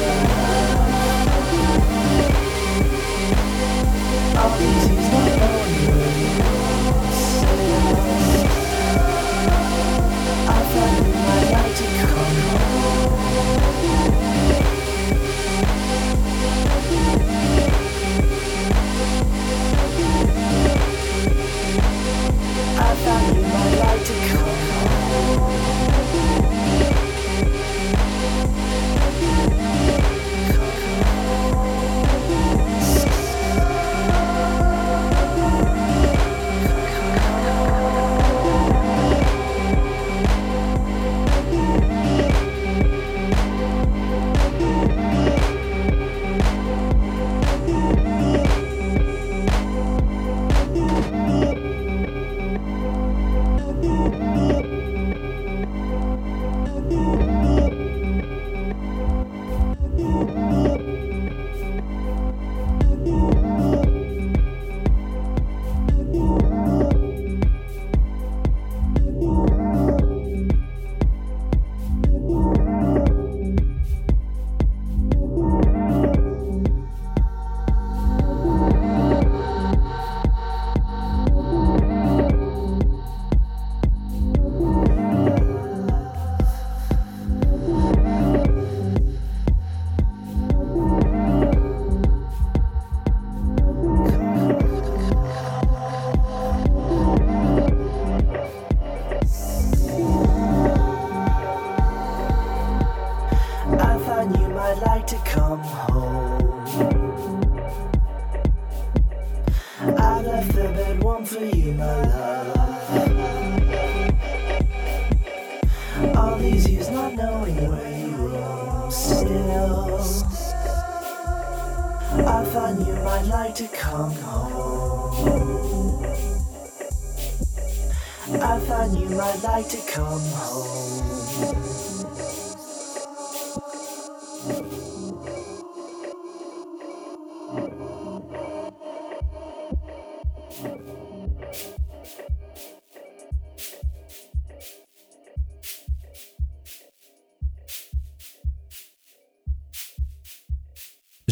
Bye.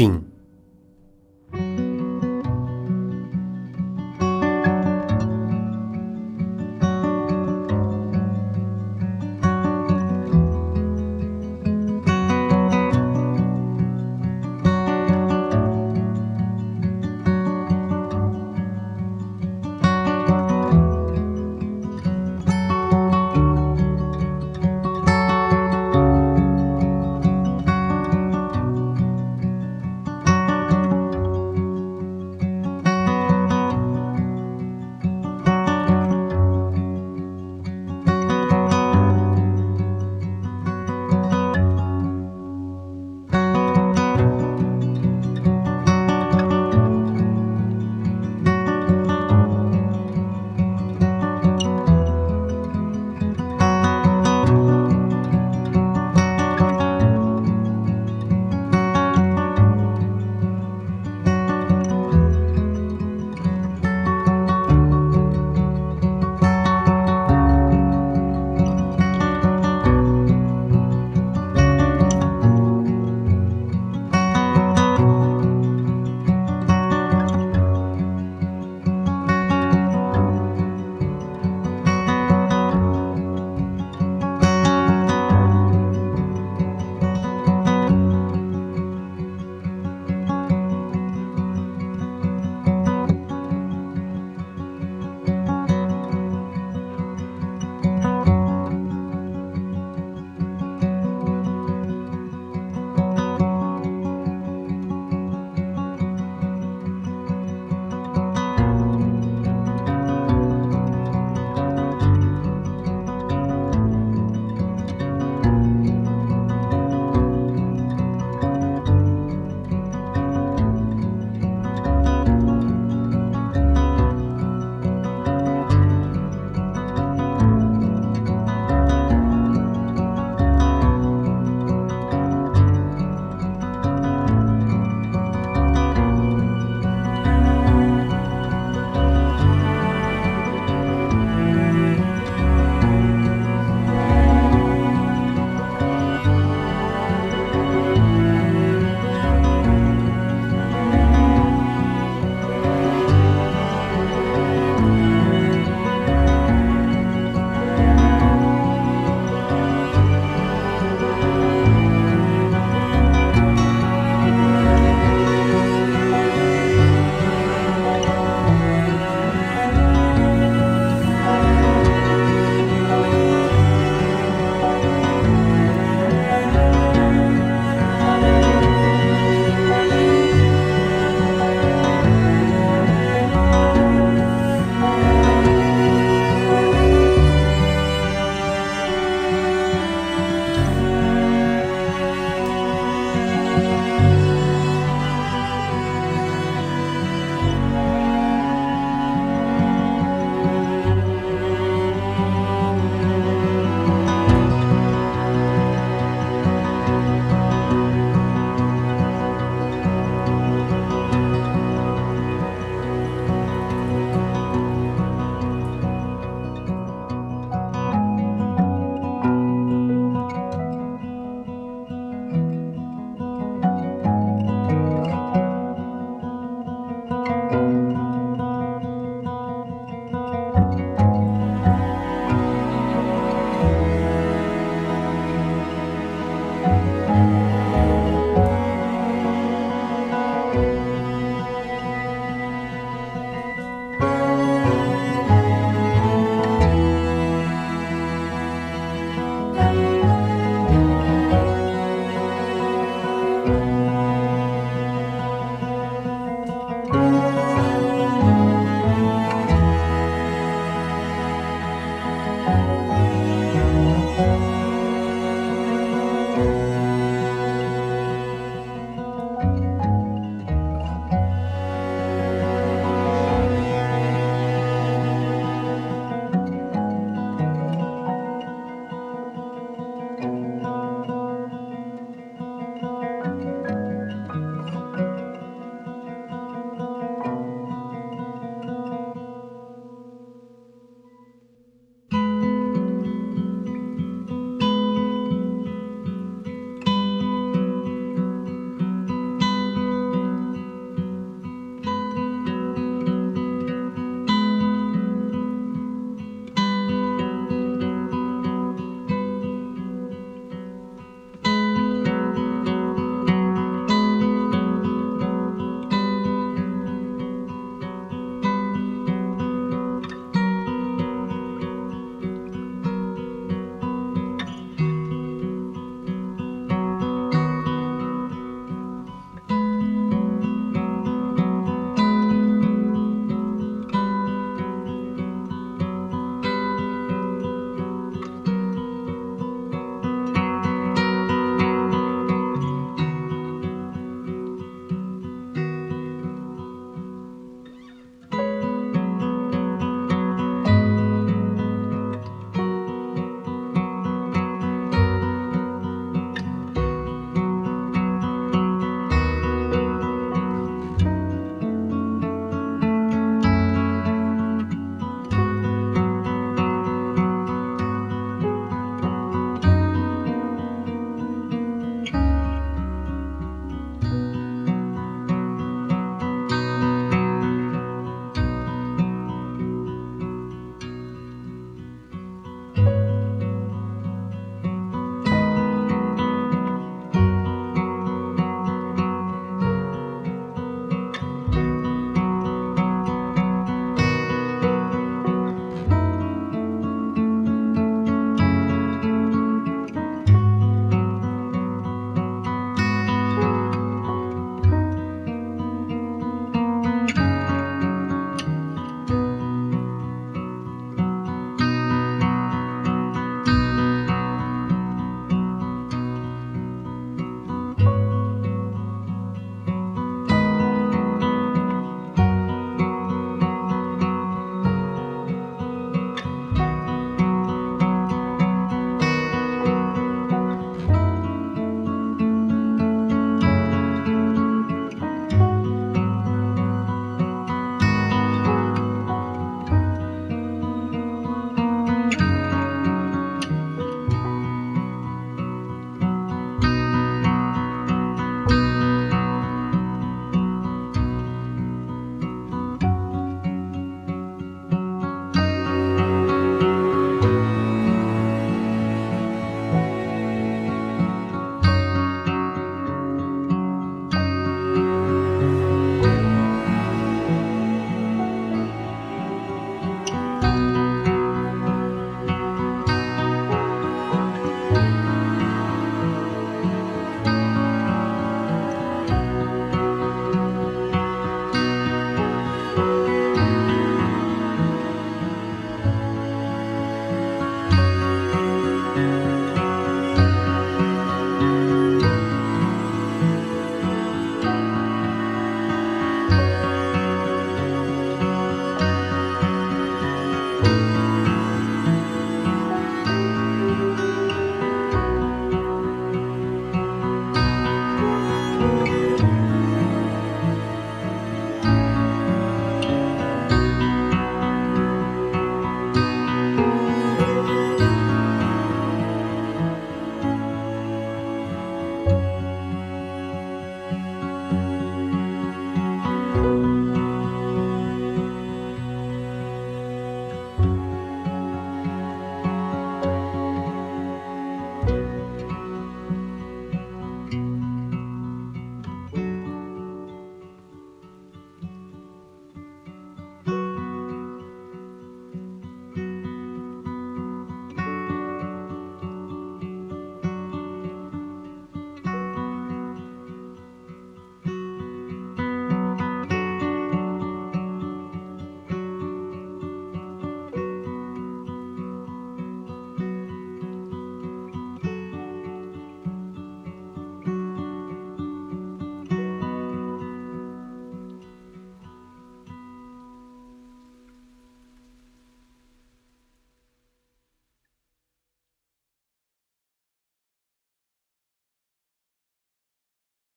Fim.